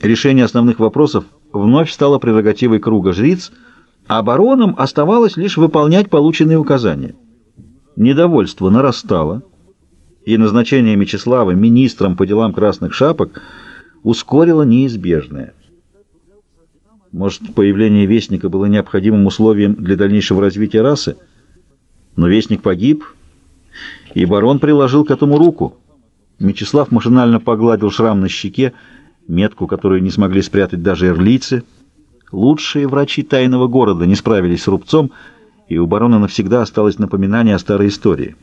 Решение основных вопросов вновь стало прерогативой круга жриц, а баронам оставалось лишь выполнять полученные указания. Недовольство нарастало, и назначение Мечислава министром по делам красных шапок ускорило неизбежное. Может, появление Вестника было необходимым условием для дальнейшего развития расы? Но Вестник погиб, и барон приложил к этому руку. Мечислав машинально погладил шрам на щеке, метку, которую не смогли спрятать даже эрлийцы. Лучшие врачи тайного города не справились с рубцом, и у барона навсегда осталось напоминание о старой истории.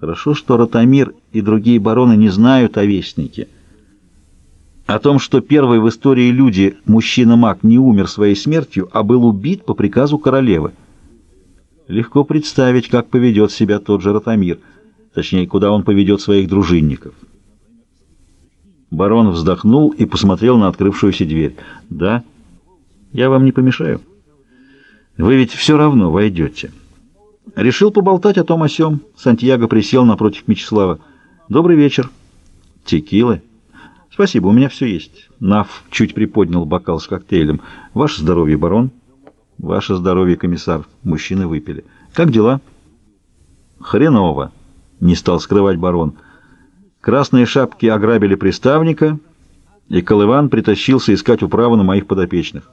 Хорошо, что Ротамир и другие бароны не знают о Вестнике. О том, что первый в истории люди, мужчина-маг, не умер своей смертью, а был убит по приказу королевы. Легко представить, как поведет себя тот же Ротамир, точнее, куда он поведет своих дружинников. Барон вздохнул и посмотрел на открывшуюся дверь. «Да, я вам не помешаю. Вы ведь все равно войдете». Решил поболтать о том о сём. Сантьяго присел напротив Мечислава. «Добрый вечер». «Текилы?» «Спасибо, у меня все есть». Нав чуть приподнял бокал с коктейлем. «Ваше здоровье, барон». «Ваше здоровье, комиссар». Мужчины выпили. «Как дела?» «Хреново», — не стал скрывать барон. «Красные шапки ограбили приставника, и Колыван притащился искать управу на моих подопечных».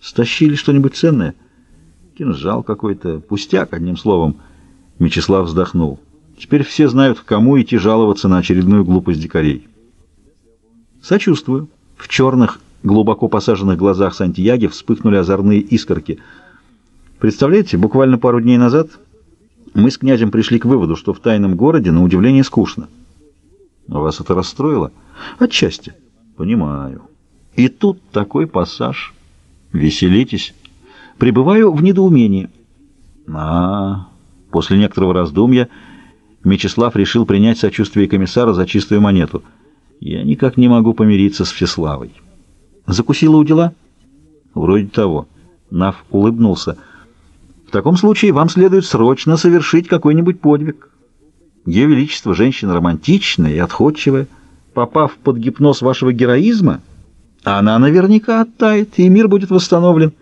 «Стащили что-нибудь ценное?» Кинжал какой-то, пустяк, одним словом. Мечислав вздохнул. Теперь все знают, кому идти жаловаться на очередную глупость дикарей. Сочувствую. В черных, глубоко посаженных глазах Сантьяги вспыхнули озорные искорки. Представляете, буквально пару дней назад мы с князем пришли к выводу, что в тайном городе на удивление скучно. А вас это расстроило? Отчасти. Понимаю. И тут такой пассаж. Веселитесь. Пребываю в недоумении. А, после некоторого раздумья Мечислав решил принять сочувствие комиссара за чистую монету. Я никак не могу помириться с Всеславой. Закусила у дела? Вроде того. Нав улыбнулся. В таком случае вам следует срочно совершить какой-нибудь подвиг. Ее Величество, женщина романтичная и отходчивая, попав под гипноз вашего героизма, она наверняка оттает, и мир будет восстановлен.